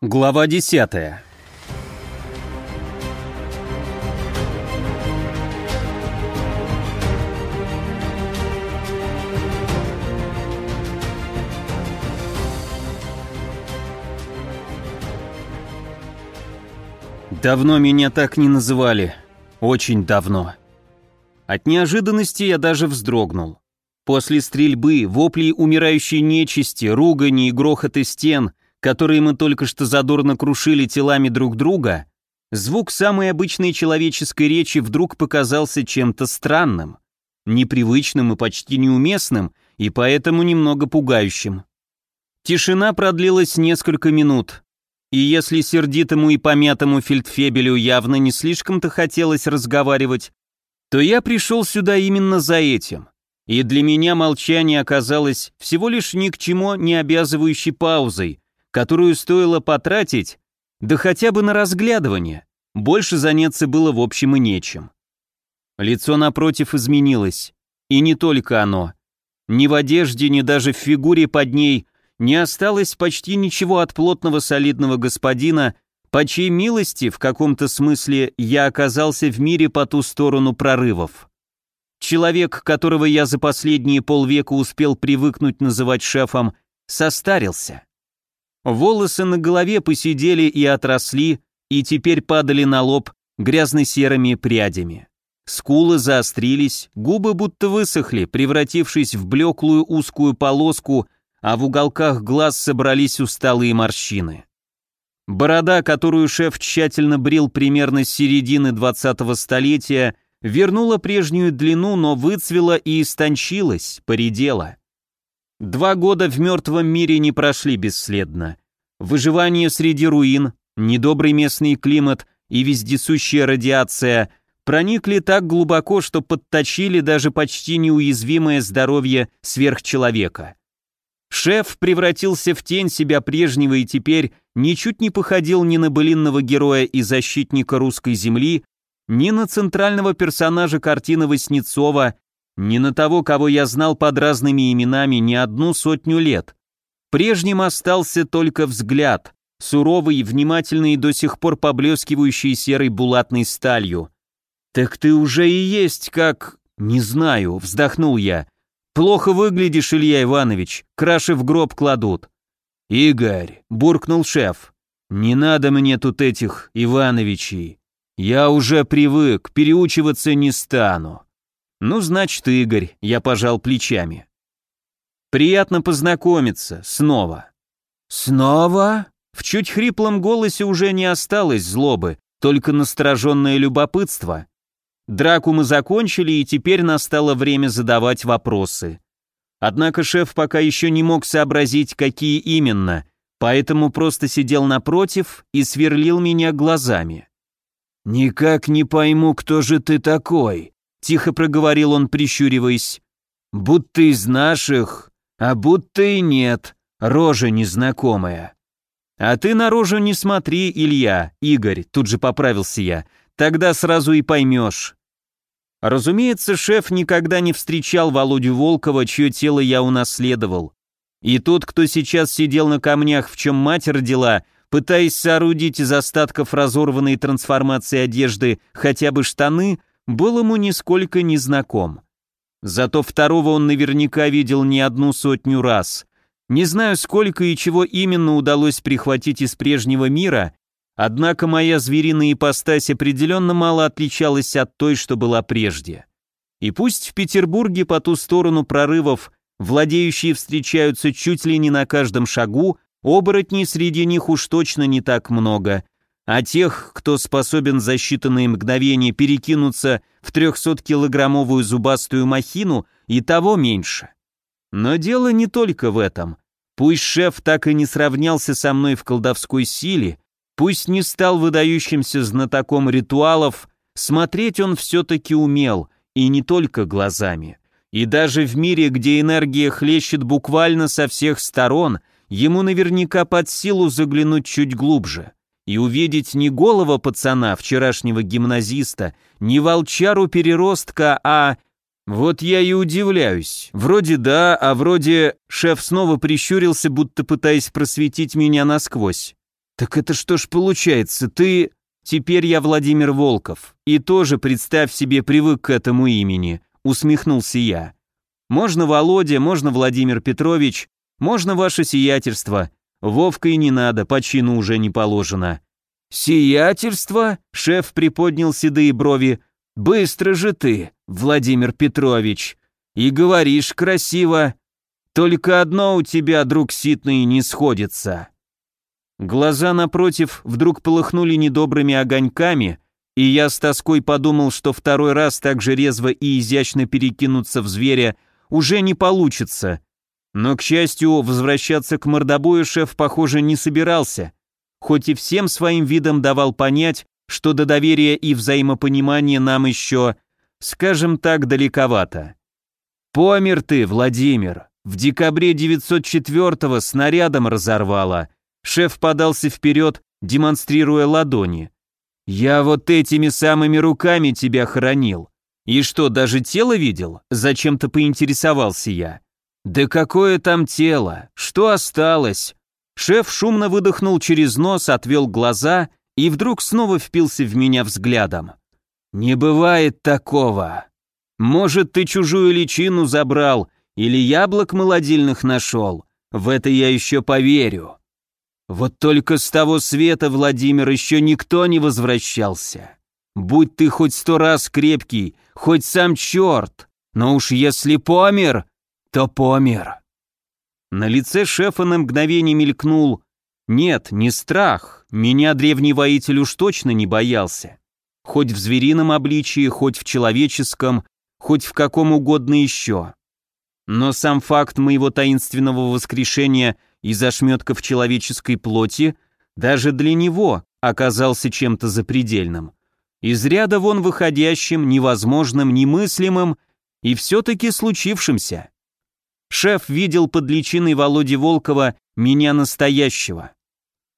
Глава десятая. Давно меня так не называли. Очень давно. От неожиданности я даже вздрогнул. После стрельбы, воплей умирающей нечисти, ругани и грохота стен, которые мы только что задорно крушили телами друг друга, звук самой обычной человеческой речи вдруг показался чем-то странным, непривычным и почти неуместным, и поэтому немного пугающим. Тишина продлилась несколько минут, и если сердитому и помятому фельдфебелю явно не слишком-то хотелось разговаривать, то я пришел сюда именно за этим. И для меня молчание оказалось всего лишь ни к чему не обязывающей паузой, которую стоило потратить, да хотя бы на разглядывание. Больше заняться было в общем и нечем. Лицо напротив изменилось, и не только оно. Ни в одежде, ни даже в фигуре под ней не осталось почти ничего от плотного солидного господина, по чьей милости, в каком-то смысле, я оказался в мире по ту сторону прорывов. Человек, которого я за последние полвека успел привыкнуть называть шефом, состарился. Волосы на голове посидели и отросли, и теперь падали на лоб грязно-серыми прядями. Скулы заострились, губы будто высохли, превратившись в блеклую узкую полоску, а в уголках глаз собрались усталые морщины. Борода, которую шеф тщательно брил примерно с середины 20-го столетия, вернула прежнюю длину, но выцвела и истончилась, поредела. Два года в мертвом мире не прошли бесследно. Выживание среди руин, недобрый местный климат и вездесущая радиация проникли так глубоко, что подточили даже почти неуязвимое здоровье сверхчеловека. Шеф превратился в тень себя прежнего и теперь ничуть не походил ни на былинного героя и защитника русской земли, ни на центрального персонажа картины Васнецова, ни на того, кого я знал под разными именами не одну сотню лет. Прежним остался только взгляд, суровый, внимательный и до сих пор поблескивающий серой булатной сталью. «Так ты уже и есть как...» «Не знаю», — вздохнул я. «Плохо выглядишь, Илья Иванович, краши в гроб кладут». «Игорь», — буркнул шеф, — «не надо мне тут этих Ивановичей. Я уже привык, переучиваться не стану». «Ну, значит, Игорь», — я пожал плечами. «Приятно познакомиться, снова». «Снова?» В чуть хриплом голосе уже не осталось злобы, только настороженное любопытство. Драку мы закончили, и теперь настало время задавать вопросы. Однако шеф пока еще не мог сообразить, какие именно, поэтому просто сидел напротив и сверлил меня глазами. «Никак не пойму, кто же ты такой», Тихо проговорил он, прищуриваясь. «Будто из наших, а будто и нет, рожа незнакомая». «А ты на рожу не смотри, Илья, Игорь», тут же поправился я, «тогда сразу и поймешь». Разумеется, шеф никогда не встречал Володю Волкова, чье тело я унаследовал. И тот, кто сейчас сидел на камнях, в чем мать родила, пытаясь соорудить из остатков разорванной трансформации одежды хотя бы штаны, был ему нисколько не знаком. Зато второго он наверняка видел не одну сотню раз. Не знаю, сколько и чего именно удалось прихватить из прежнего мира, однако моя звериная ипостась определенно мало отличалась от той, что была прежде. И пусть в Петербурге по ту сторону прорывов владеющие встречаются чуть ли не на каждом шагу, оборотней среди них уж точно не так много – а тех, кто способен за считанные мгновения перекинуться в 300-килограммовую зубастую махину, и того меньше. Но дело не только в этом. Пусть шеф так и не сравнялся со мной в колдовской силе, пусть не стал выдающимся знатоком ритуалов, смотреть он все-таки умел, и не только глазами. И даже в мире, где энергия хлещет буквально со всех сторон, ему наверняка под силу заглянуть чуть глубже и увидеть не голого пацана, вчерашнего гимназиста, не волчару-переростка, а... Вот я и удивляюсь. Вроде да, а вроде... Шеф снова прищурился, будто пытаясь просветить меня насквозь. «Так это что ж получается, ты...» «Теперь я Владимир Волков, и тоже, представь себе, привык к этому имени», — усмехнулся я. «Можно Володя, можно Владимир Петрович, можно ваше сиятельство. Вовка и не надо, по чину уже не положено». «Сиятельство?» — шеф приподнял седые брови. «Быстро же ты, Владимир Петрович, и говоришь красиво. Только одно у тебя, друг ситный, не сходится». Глаза напротив вдруг полыхнули недобрыми огоньками, и я с тоской подумал, что второй раз так же резво и изящно перекинуться в зверя уже не получится. Но, к счастью, возвращаться к мордобою шеф, похоже, не собирался, хоть и всем своим видом давал понять, что до доверия и взаимопонимания нам еще, скажем так, далековато. «Помер ты, Владимир, в декабре 904-го снарядом разорвало», Шеф подался вперед, демонстрируя ладони. «Я вот этими самыми руками тебя хоронил. И что, даже тело видел?» Зачем-то поинтересовался я. «Да какое там тело? Что осталось?» Шеф шумно выдохнул через нос, отвел глаза и вдруг снова впился в меня взглядом. «Не бывает такого. Может, ты чужую личину забрал или яблок молодильных нашел? В это я еще поверю. Вот только с того света, Владимир, еще никто не возвращался. Будь ты хоть сто раз крепкий, хоть сам черт, но уж если помер, то помер. На лице шефа на мгновение мелькнул «Нет, не страх, меня древний воитель уж точно не боялся. Хоть в зверином обличии, хоть в человеческом, хоть в каком угодно еще. Но сам факт моего таинственного воскрешения – из ошметков человеческой плоти даже для него оказался чем-то запредельным. Из ряда вон выходящим, невозможным, немыслимым и все-таки случившимся. Шеф видел под личиной Володи Волкова меня настоящего.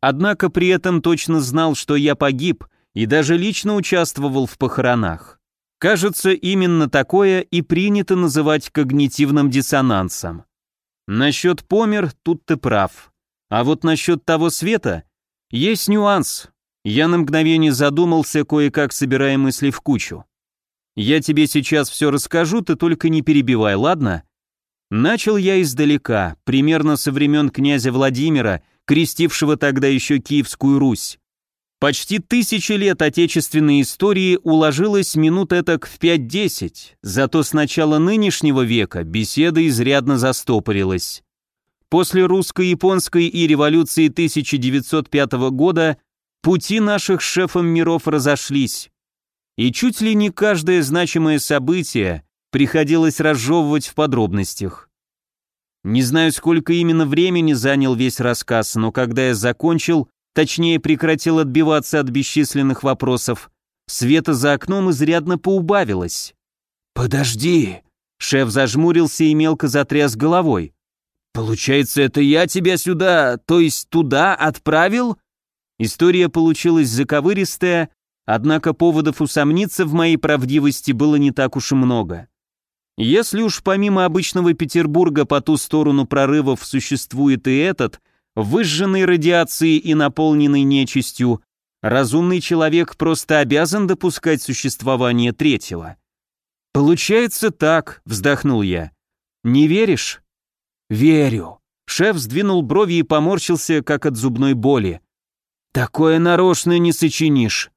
Однако при этом точно знал, что я погиб и даже лично участвовал в похоронах. Кажется, именно такое и принято называть когнитивным диссонансом. Насчет помер, тут ты прав. А вот насчет того света есть нюанс. Я на мгновение задумался, кое-как собирая мысли в кучу. Я тебе сейчас все расскажу, ты только не перебивай, ладно? Начал я издалека, примерно со времен князя Владимира, крестившего тогда еще Киевскую Русь. Почти тысячи лет отечественной истории уложилось минут этак в 5-10, зато с начала нынешнего века беседа изрядно застопорилась. После русско-японской и революции 1905 года пути наших шефом миров разошлись, и чуть ли не каждое значимое событие приходилось разжевывать в подробностях. Не знаю, сколько именно времени занял весь рассказ, но когда я закончил, точнее прекратил отбиваться от бесчисленных вопросов, света за окном изрядно поубавилось. «Подожди!» Шеф зажмурился и мелко затряс головой. «Получается, это я тебя сюда, то есть туда отправил?» История получилась заковыристая, однако поводов усомниться в моей правдивости было не так уж и много. Если уж помимо обычного Петербурга по ту сторону прорывов существует и этот, выжженный радиацией и наполненный нечистью, разумный человек просто обязан допускать существование третьего. «Получается так», — вздохнул я. «Не веришь?» «Верю». Шеф сдвинул брови и поморщился, как от зубной боли. «Такое нарочно не сочинишь.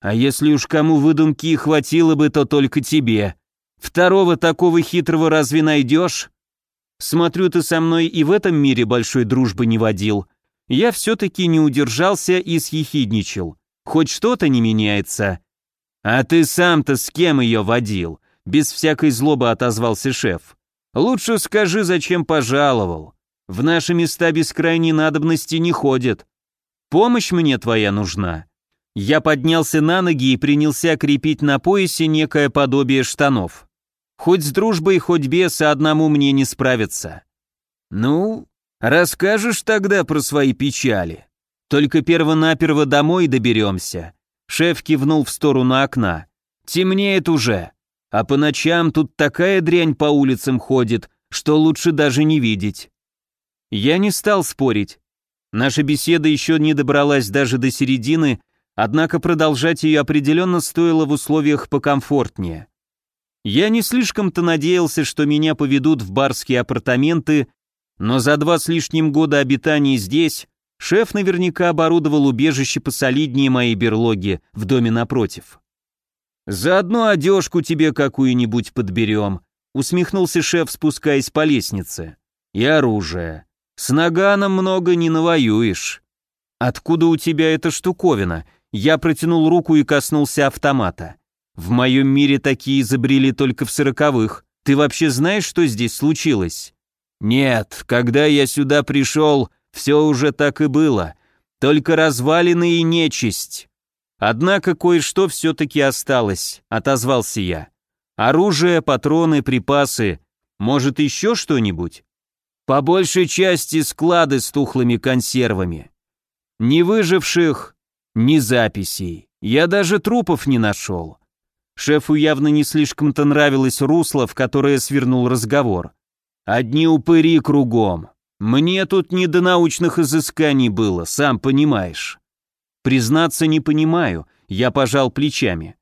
А если уж кому выдумки хватило бы, то только тебе. Второго такого хитрого разве найдешь?» Смотрю, ты со мной и в этом мире большой дружбы не водил. Я все-таки не удержался и съехидничал. Хоть что-то не меняется. А ты сам-то с кем ее водил? Без всякой злобы отозвался шеф. Лучше скажи, зачем пожаловал. В наши места без крайней надобности не ходят. Помощь мне твоя нужна. Я поднялся на ноги и принялся крепить на поясе некое подобие штанов. Хоть с дружбой, хоть без, одному мне не справиться. Ну, расскажешь тогда про свои печали. Только перво-наперво домой доберемся. Шеф кивнул в сторону окна. Темнеет уже. А по ночам тут такая дрянь по улицам ходит, что лучше даже не видеть. Я не стал спорить. Наша беседа еще не добралась даже до середины, однако продолжать ее определенно стоило в условиях покомфортнее. Я не слишком-то надеялся, что меня поведут в барские апартаменты, но за два с лишним года обитания здесь шеф наверняка оборудовал убежище посолиднее моей берлоги в доме напротив. «Заодно одежку тебе какую-нибудь подберем», усмехнулся шеф, спускаясь по лестнице. «И оружие. С наганом много не навоюешь. Откуда у тебя эта штуковина? Я протянул руку и коснулся автомата. В моем мире такие изобрели только в сороковых. Ты вообще знаешь, что здесь случилось? Нет, когда я сюда пришел, все уже так и было. Только развалины и нечисть. Однако кое-что все-таки осталось, отозвался я. Оружие, патроны, припасы. Может, еще что-нибудь? По большей части склады с тухлыми консервами. Ни выживших, ни записей. Я даже трупов не нашел. Шефу явно не слишком-то нравилось русло, в которое свернул разговор. Одни упыри кругом. Мне тут не до научных изысканий было, сам понимаешь. Признаться, не понимаю, я пожал плечами.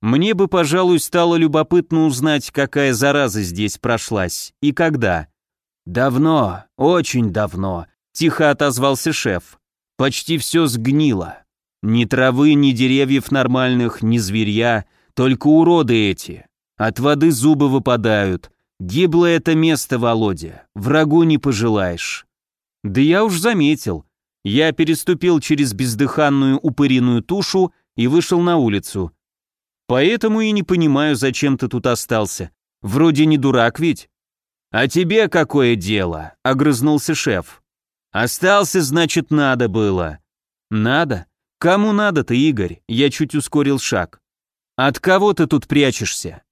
Мне бы, пожалуй, стало любопытно узнать, какая зараза здесь прошлась и когда. «Давно, очень давно», — тихо отозвался шеф. «Почти все сгнило. Ни травы, ни деревьев нормальных, ни зверья, только уроды эти. От воды зубы выпадают. Гибло это место, Володя, врагу не пожелаешь». «Да я уж заметил». Я переступил через бездыханную упыриную тушу и вышел на улицу. «Поэтому и не понимаю, зачем ты тут остался. Вроде не дурак ведь». «А тебе какое дело?» — огрызнулся шеф. «Остался, значит, надо было». «Надо? Кому надо-то, Игорь?» Я чуть ускорил шаг. «От кого ты тут прячешься?